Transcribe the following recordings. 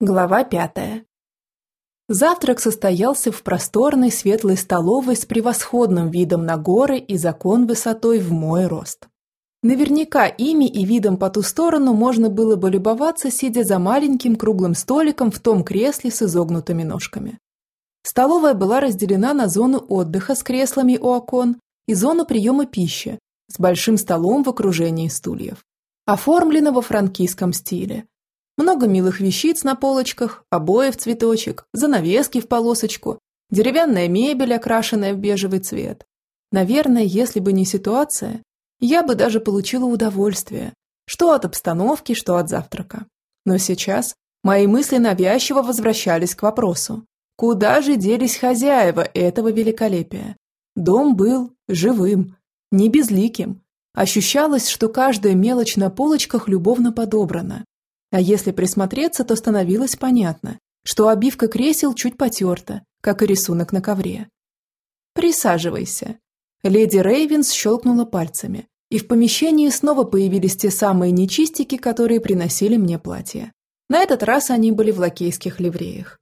Глава пятая. Завтрак состоялся в просторной светлой столовой с превосходным видом на горы и закон высотой в мой рост. Наверняка ими и видом по ту сторону можно было бы любоваться, сидя за маленьким круглым столиком в том кресле с изогнутыми ножками. Столовая была разделена на зону отдыха с креслами у окон и зону приема пищи с большим столом в окружении стульев. Оформлена во франкийском стиле – много милых вещиц на полочках, обои в цветочек, занавески в полосочку, деревянная мебель, окрашенная в бежевый цвет. Наверное, если бы не ситуация, я бы даже получила удовольствие, что от обстановки, что от завтрака. Но сейчас мои мысли навязчиво возвращались к вопросу, куда же делись хозяева этого великолепия? Дом был живым, не безликим. Ощущалось, что каждая мелочь на полочках любовно подобрана, а если присмотреться, то становилось понятно, что обивка кресел чуть потерта, как и рисунок на ковре. «Присаживайся». Леди Рейвенс щелкнула пальцами, и в помещении снова появились те самые нечистики, которые приносили мне платье. На этот раз они были в лакейских ливреях.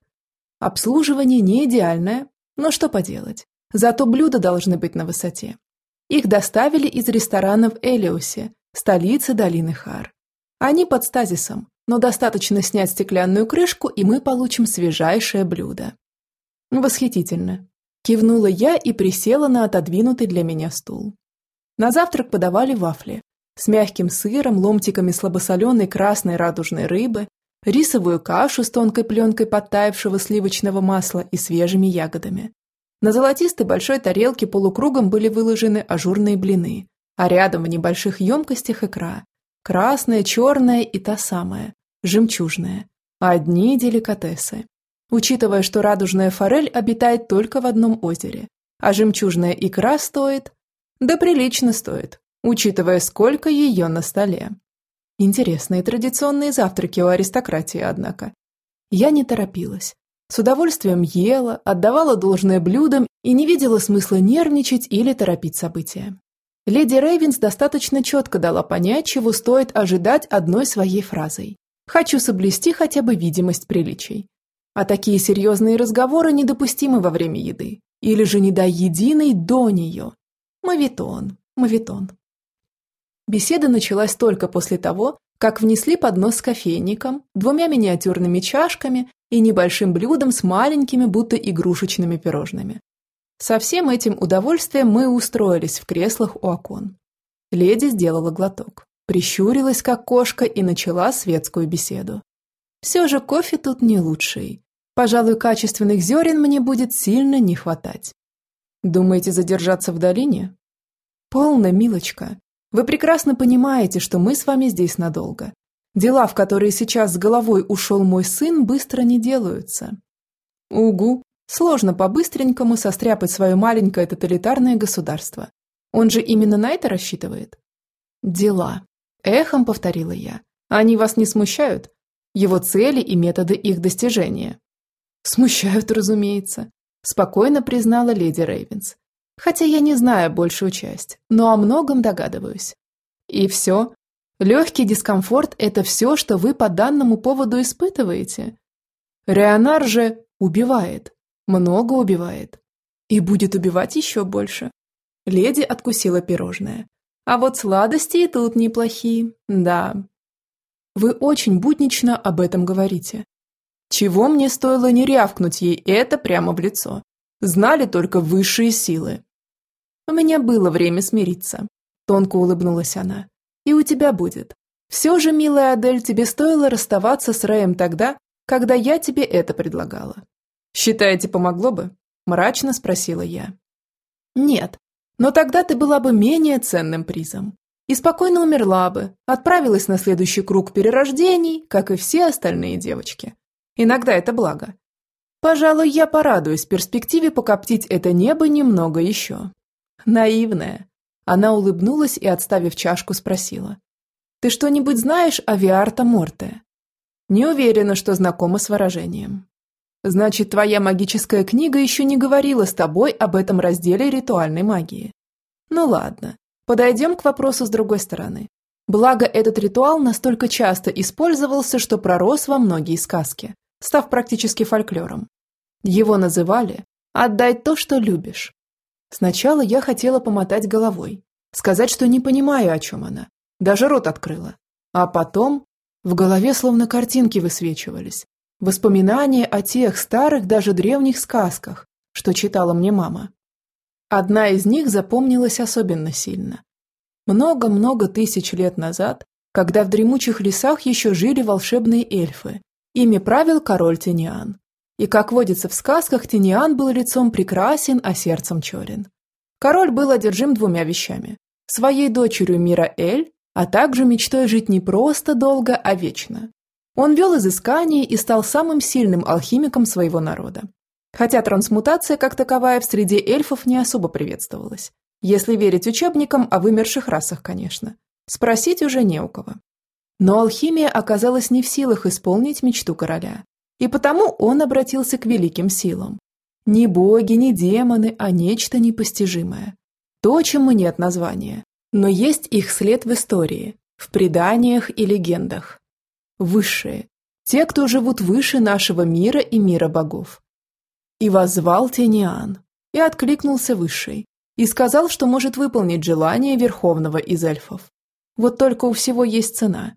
Обслуживание не идеальное, но что поделать. Зато блюда должны быть на высоте. Их доставили из ресторана в Элиосе, столице долины Хар. Они под стазисом, но достаточно снять стеклянную крышку, и мы получим свежайшее блюдо. Восхитительно. Кивнула я и присела на отодвинутый для меня стул. На завтрак подавали вафли с мягким сыром, ломтиками слабосоленой красной радужной рыбы, рисовую кашу с тонкой пленкой подтаявшего сливочного масла и свежими ягодами. На золотистой большой тарелке полукругом были выложены ажурные блины, а рядом в небольших емкостях икра, Красная, черная и та самая, жемчужная. Одни деликатесы. Учитывая, что радужная форель обитает только в одном озере, а жемчужная икра стоит... Да прилично стоит, учитывая, сколько ее на столе. Интересные традиционные завтраки у аристократии, однако. Я не торопилась. С удовольствием ела, отдавала должное блюдам и не видела смысла нервничать или торопить события. Леди Рейвенс достаточно четко дала понять, чего стоит ожидать одной своей фразой. «Хочу соблюсти хотя бы видимость приличий». А такие серьезные разговоры недопустимы во время еды. Или же не дай единой до нее. Мавитон, мавитон. Беседа началась только после того, как внесли поднос с кофейником, двумя миниатюрными чашками и небольшим блюдом с маленькими, будто игрушечными пирожными. Со всем этим удовольствием мы устроились в креслах у окон. Леди сделала глоток, прищурилась как кошка и начала светскую беседу. Все же кофе тут не лучший. Пожалуй, качественных зерен мне будет сильно не хватать. Думаете задержаться в долине? Полно, милочка. Вы прекрасно понимаете, что мы с вами здесь надолго. Дела, в которые сейчас с головой ушел мой сын, быстро не делаются. Угу, Сложно по-быстренькому состряпать свое маленькое тоталитарное государство. Он же именно на это рассчитывает. Дела. Эхом повторила я. Они вас не смущают? Его цели и методы их достижения. Смущают, разумеется. Спокойно признала леди Рейвенс. Хотя я не знаю большую часть, но о многом догадываюсь. И все? Легкий дискомфорт – это все, что вы по данному поводу испытываете? Реонар же убивает. Много убивает. И будет убивать еще больше. Леди откусила пирожное. А вот сладости и тут неплохие, да. Вы очень буднично об этом говорите. Чего мне стоило не рявкнуть ей это прямо в лицо? Знали только высшие силы. У меня было время смириться. Тонко улыбнулась она. И у тебя будет. Все же, милая Адель, тебе стоило расставаться с Рэем тогда, когда я тебе это предлагала. «Считаете, помогло бы?» – мрачно спросила я. «Нет, но тогда ты была бы менее ценным призом. И спокойно умерла бы, отправилась на следующий круг перерождений, как и все остальные девочки. Иногда это благо. Пожалуй, я порадуюсь перспективе покоптить это небо немного еще. Наивная. Она улыбнулась и, отставив чашку, спросила. «Ты что-нибудь знаешь о Виарта Морте?» Не уверена, что знакома с выражением. Значит, твоя магическая книга еще не говорила с тобой об этом разделе ритуальной магии. Ну ладно, подойдем к вопросу с другой стороны. Благо, этот ритуал настолько часто использовался, что пророс во многие сказки. став практически фольклором. Его называли «отдай то, что любишь». Сначала я хотела помотать головой, сказать, что не понимаю, о чем она. Даже рот открыла. А потом в голове словно картинки высвечивались. Воспоминания о тех старых, даже древних сказках, что читала мне мама. Одна из них запомнилась особенно сильно. Много-много тысяч лет назад, когда в дремучих лесах еще жили волшебные эльфы, ими правил король Тениан. И, как водится в сказках, Тениан был лицом прекрасен, а сердцем черен. Король был одержим двумя вещами – своей дочерью Мира Эль, а также мечтой жить не просто долго, а вечно. Он вел изыскания и стал самым сильным алхимиком своего народа. Хотя трансмутация как таковая в среде эльфов не особо приветствовалась. Если верить учебникам о вымерших расах, конечно. Спросить уже не у кого. Но алхимия оказалась не в силах исполнить мечту короля. И потому он обратился к великим силам. Не боги, не демоны, а нечто непостижимое. То, чему нет названия. Но есть их след в истории, в преданиях и легендах. Высшие. Те, кто живут выше нашего мира и мира богов. И воззвал Тениан. И откликнулся Высший. И сказал, что может выполнить желание Верховного из эльфов. Вот только у всего есть цена.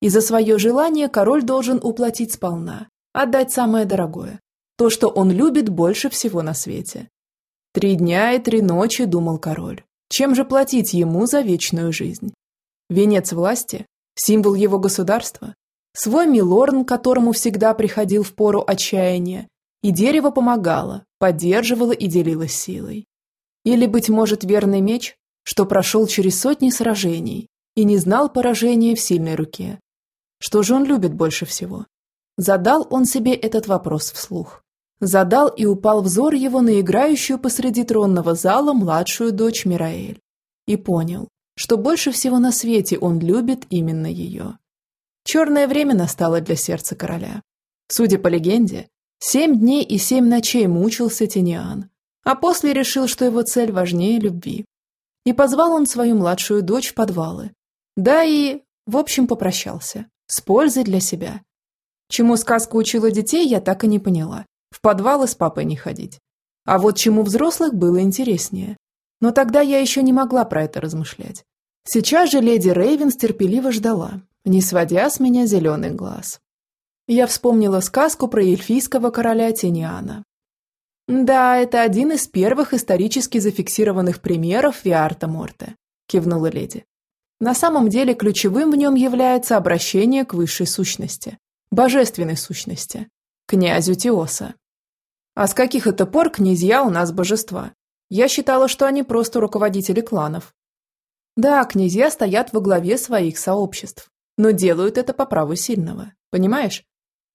И за свое желание король должен уплатить сполна, отдать самое дорогое, то, что он любит больше всего на свете. Три дня и три ночи думал король. Чем же платить ему за вечную жизнь? Венец власти? Символ его государства? Свой Милорн, которому всегда приходил в пору отчаяния, и дерево помогало, поддерживало и делилось силой. Или, быть может, верный меч, что прошел через сотни сражений и не знал поражения в сильной руке. Что же он любит больше всего? Задал он себе этот вопрос вслух. Задал и упал взор его на играющую посреди тронного зала младшую дочь Мираэль. И понял, что больше всего на свете он любит именно ее. Черное время настало для сердца короля. Судя по легенде, семь дней и семь ночей мучился Тениан, а после решил, что его цель важнее любви. И позвал он свою младшую дочь в подвалы. Да и, в общем, попрощался. С пользой для себя. Чему сказка учила детей, я так и не поняла. В подвалы с папой не ходить. А вот чему взрослых было интереснее. Но тогда я еще не могла про это размышлять. Сейчас же леди Рейвенс терпеливо ждала, не сводя с меня зеленый глаз. Я вспомнила сказку про эльфийского короля Тениана. «Да, это один из первых исторически зафиксированных примеров Виарта Морте», – кивнула леди. На самом деле ключевым в нем является обращение к высшей сущности, божественной сущности, князю Теоса. А с каких это пор князья у нас божества? Я считала, что они просто руководители кланов. Да, князья стоят во главе своих сообществ, но делают это по праву сильного, понимаешь?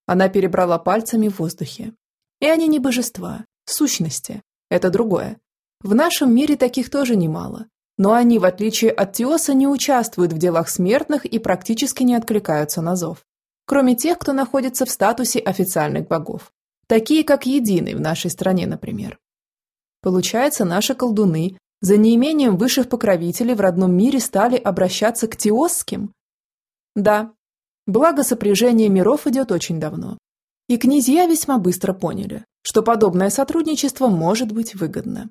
Она перебрала пальцами в воздухе. И они не божества, сущности, это другое. В нашем мире таких тоже немало, но они, в отличие от Теоса, не участвуют в делах смертных и практически не откликаются на зов. Кроме тех, кто находится в статусе официальных богов. Такие, как Единый в нашей стране, например. Получается, наши колдуны за неимением высших покровителей в родном мире стали обращаться к теосским? Да. Благо сопряжение миров идет очень давно. И князья весьма быстро поняли, что подобное сотрудничество может быть выгодно.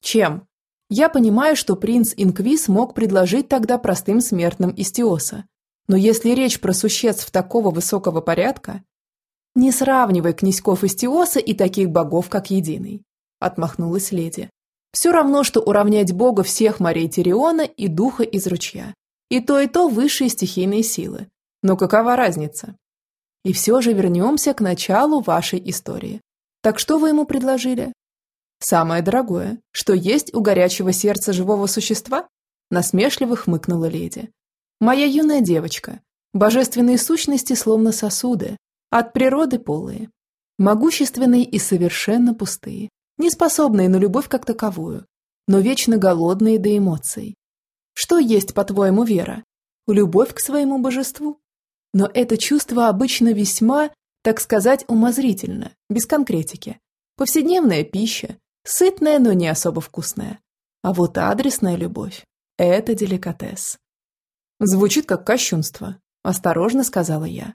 Чем? Я понимаю, что принц Инквиз мог предложить тогда простым смертным из Теоса. Но если речь про существ такого высокого порядка, не сравнивай князьков из Теоса и таких богов, как Единый. Отмахнулась леди. Все равно, что уравнять бога всех морей Тириона и духа из ручья. И то, и то высшие стихийные силы. Но какова разница? И все же вернемся к началу вашей истории. Так что вы ему предложили? «Самое дорогое, что есть у горячего сердца живого существа?» Насмешливо хмыкнула леди. «Моя юная девочка. Божественные сущности словно сосуды, от природы полые. Могущественные и совершенно пустые, не способные на любовь как таковую, но вечно голодные до эмоций. Что есть, по-твоему, вера? Любовь к своему божеству? Но это чувство обычно весьма, так сказать, умозрительно, без конкретики. Повседневная пища, Сытная, но не особо вкусная. А вот адресная любовь – это деликатес. Звучит как кощунство, осторожно сказала я.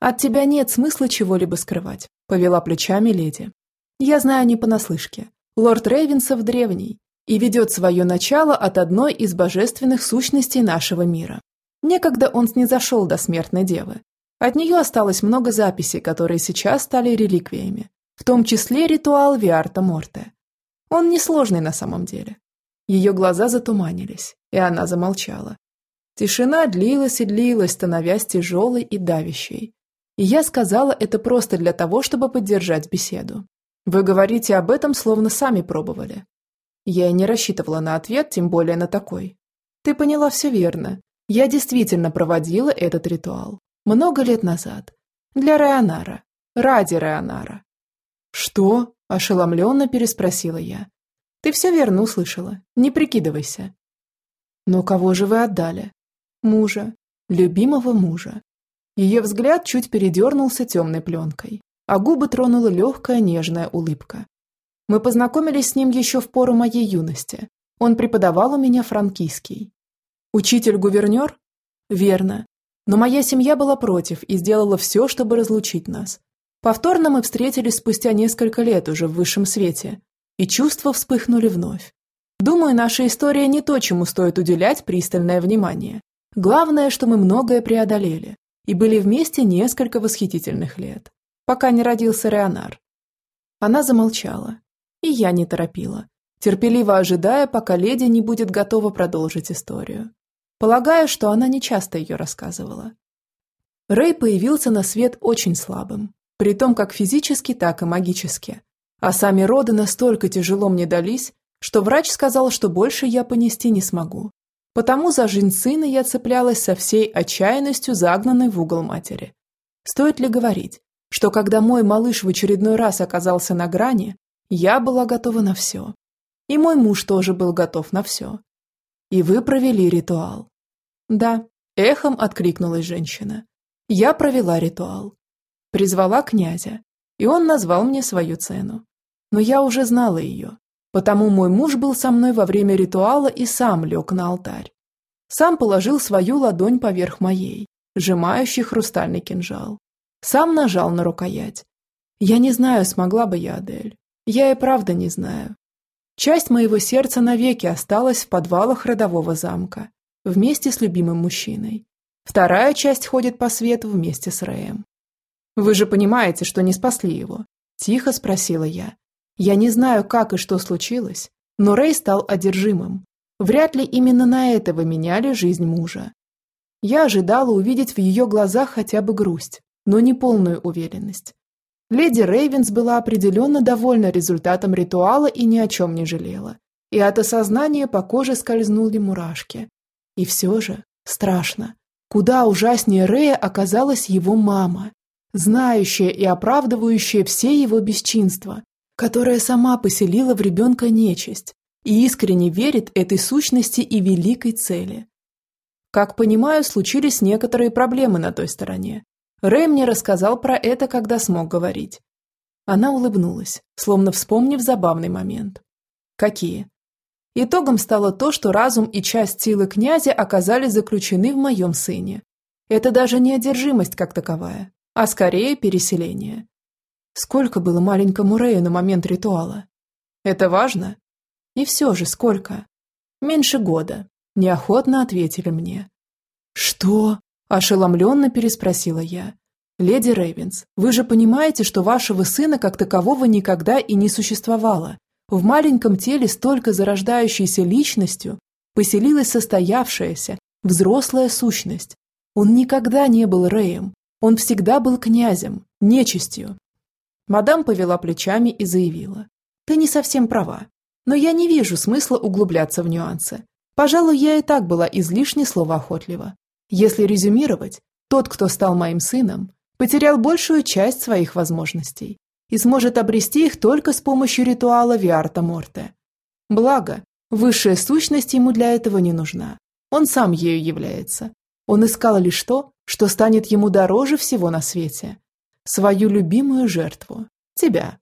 «От тебя нет смысла чего-либо скрывать», – повела плечами леди. «Я знаю не понаслышке. Лорд Рейвенсов древний и ведет свое начало от одной из божественных сущностей нашего мира. Некогда он снизошел до смертной девы. От нее осталось много записей, которые сейчас стали реликвиями, в том числе ритуал Виарта Морте. Он несложный на самом деле. Ее глаза затуманились, и она замолчала. Тишина длилась и длилась, становясь тяжелой и давящей. И я сказала это просто для того, чтобы поддержать беседу. Вы говорите об этом, словно сами пробовали. Я и не рассчитывала на ответ, тем более на такой. Ты поняла все верно. Я действительно проводила этот ритуал. Много лет назад. Для Районара. Ради Районара. Что? Ошеломленно переспросила я. Ты все верно услышала. Не прикидывайся. Но кого же вы отдали? Мужа. Любимого мужа. Ее взгляд чуть передернулся темной пленкой, а губы тронула легкая нежная улыбка. Мы познакомились с ним еще в пору моей юности. Он преподавал у меня франкийский. Учитель-гувернер? Верно. Но моя семья была против и сделала все, чтобы разлучить нас. Повторно мы встретились спустя несколько лет уже в высшем свете, и чувства вспыхнули вновь. Думаю, наша история не то, чему стоит уделять пристальное внимание. Главное, что мы многое преодолели, и были вместе несколько восхитительных лет, пока не родился Реонар. Она замолчала, и я не торопила, терпеливо ожидая, пока леди не будет готова продолжить историю. Полагаю, что она не часто ее рассказывала. Рэй появился на свет очень слабым, при том как физически, так и магически. А сами роды настолько тяжело мне дались, что врач сказал, что больше я понести не смогу. Потому за жизнь сына я цеплялась со всей отчаянностью, загнанной в угол матери. Стоит ли говорить, что когда мой малыш в очередной раз оказался на грани, я была готова на все. И мой муж тоже был готов на все. И вы провели ритуал. Да, эхом откликнулась женщина. Я провела ритуал. Призвала князя, и он назвал мне свою цену. Но я уже знала ее. Потому мой муж был со мной во время ритуала и сам лег на алтарь. Сам положил свою ладонь поверх моей, сжимающий хрустальный кинжал. Сам нажал на рукоять. Я не знаю, смогла бы я, Адель. Я и правда не знаю. Часть моего сердца навеки осталась в подвалах родового замка, вместе с любимым мужчиной. Вторая часть ходит по свету вместе с Рэем. «Вы же понимаете, что не спасли его?» – тихо спросила я, я не знаю, как и что случилось, но Рэй стал одержимым. Вряд ли именно на это вы меняли жизнь мужа. Я ожидала увидеть в ее глазах хотя бы грусть, но не полную уверенность. Леди Рейвенс была определенно довольна результатом ритуала и ни о чем не жалела. И от осознания по коже скользнули мурашки. И все же страшно. Куда ужаснее Рэя оказалась его мама, знающая и оправдывающая все его бесчинства, которая сама поселила в ребенка нечисть и искренне верит этой сущности и великой цели. Как понимаю, случились некоторые проблемы на той стороне. Рэй мне рассказал про это, когда смог говорить. Она улыбнулась, словно вспомнив забавный момент. Какие? Итогом стало то, что разум и часть силы князя оказались заключены в моем сыне. Это даже не одержимость как таковая, а скорее переселение. Сколько было маленькому Рэю на момент ритуала? Это важно? И все же сколько? Меньше года. Неохотно ответили мне. Что? Ошеломленно переспросила я. Леди Рейвенс, вы же понимаете, что вашего сына как такового никогда и не существовало. В маленьком теле столько зарождающейся личностью поселилась состоявшаяся, взрослая сущность. Он никогда не был Рэем, он всегда был князем, нечистью, Мадам повела плечами и заявила. «Ты не совсем права. Но я не вижу смысла углубляться в нюансы. Пожалуй, я и так была излишне словоохотлива. Если резюмировать, тот, кто стал моим сыном, потерял большую часть своих возможностей и сможет обрести их только с помощью ритуала Виарта Морте. Благо, высшая сущность ему для этого не нужна. Он сам ею является. Он искал лишь то, что станет ему дороже всего на свете свою любимую жертву – тебя.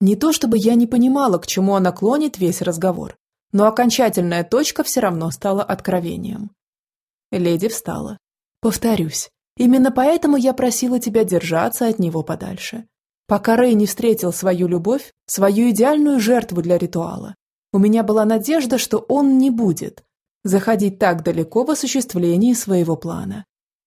Не то чтобы я не понимала, к чему она клонит весь разговор, но окончательная точка все равно стала откровением. Леди встала. Повторюсь, Именно поэтому я просила тебя держаться от него подальше. Пока Рэй не встретил свою любовь, свою идеальную жертву для ритуала, у меня была надежда, что он не будет заходить так далеко в осуществлении своего плана.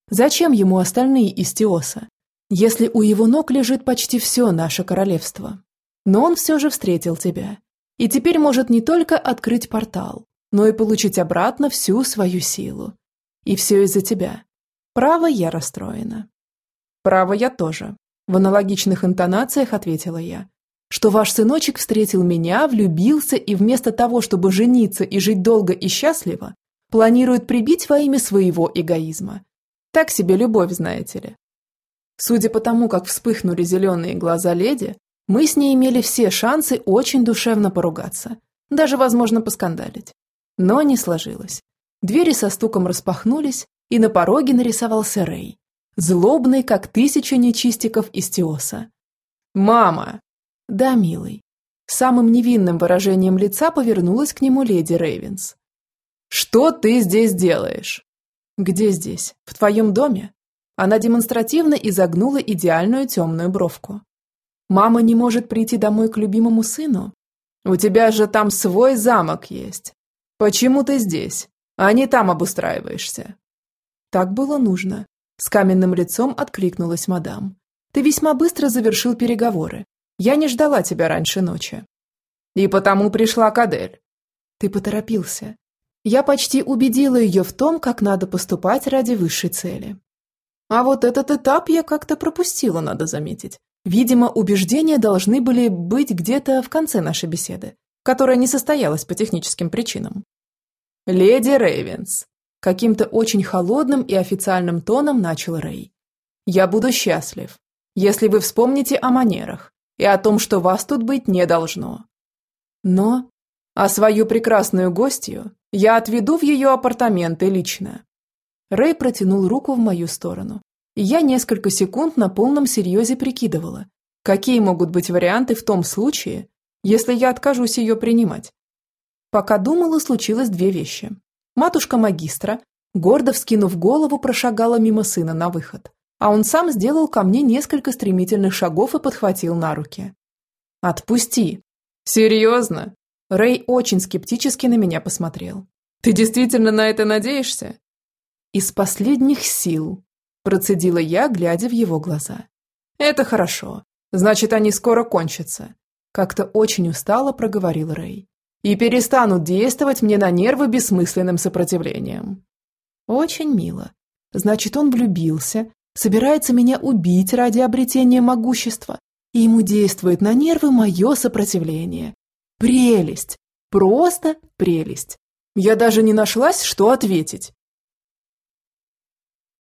Зачем ему остальные из Теоса, если у его ног лежит почти все наше королевство? Но он все же встретил тебя. И теперь может не только открыть портал, но и получить обратно всю свою силу. И все из-за тебя. Право, я расстроена. Право, я тоже. В аналогичных интонациях ответила я. Что ваш сыночек встретил меня, влюбился и вместо того, чтобы жениться и жить долго и счастливо, планирует прибить во имя своего эгоизма. Так себе любовь, знаете ли. Судя по тому, как вспыхнули зеленые глаза леди, мы с ней имели все шансы очень душевно поругаться, даже, возможно, поскандалить. Но не сложилось. Двери со стуком распахнулись, и на пороге нарисовался Рэй, злобный, как тысяча нечистиков из Теоса. «Мама!» «Да, милый». Самым невинным выражением лица повернулась к нему леди Рейвенс. «Что ты здесь делаешь?» «Где здесь? В твоем доме?» Она демонстративно изогнула идеальную темную бровку. «Мама не может прийти домой к любимому сыну? У тебя же там свой замок есть. Почему ты здесь, а не там обустраиваешься?» Так было нужно. С каменным лицом откликнулась мадам. Ты весьма быстро завершил переговоры. Я не ждала тебя раньше ночи. И потому пришла Кадель. Ты поторопился. Я почти убедила ее в том, как надо поступать ради высшей цели. А вот этот этап я как-то пропустила, надо заметить. Видимо, убеждения должны были быть где-то в конце нашей беседы, которая не состоялась по техническим причинам. «Леди Рейвенс, Каким-то очень холодным и официальным тоном начал Рэй. «Я буду счастлив, если вы вспомните о манерах и о том, что вас тут быть не должно. Но, а свою прекрасную гостью я отведу в ее апартаменты лично». Рэй протянул руку в мою сторону, и я несколько секунд на полном серьезе прикидывала, какие могут быть варианты в том случае, если я откажусь ее принимать. Пока думала, случилось две вещи. Матушка магистра, гордо вскинув голову, прошагала мимо сына на выход, а он сам сделал ко мне несколько стремительных шагов и подхватил на руки. «Отпусти!» «Серьезно?» Рэй очень скептически на меня посмотрел. «Ты действительно на это надеешься?» «Из последних сил», – процедила я, глядя в его глаза. «Это хорошо. Значит, они скоро кончатся», – как-то очень устало проговорил Рэй и перестанут действовать мне на нервы бессмысленным сопротивлением. Очень мило. Значит, он влюбился, собирается меня убить ради обретения могущества, и ему действует на нервы мое сопротивление. Прелесть! Просто прелесть! Я даже не нашлась, что ответить.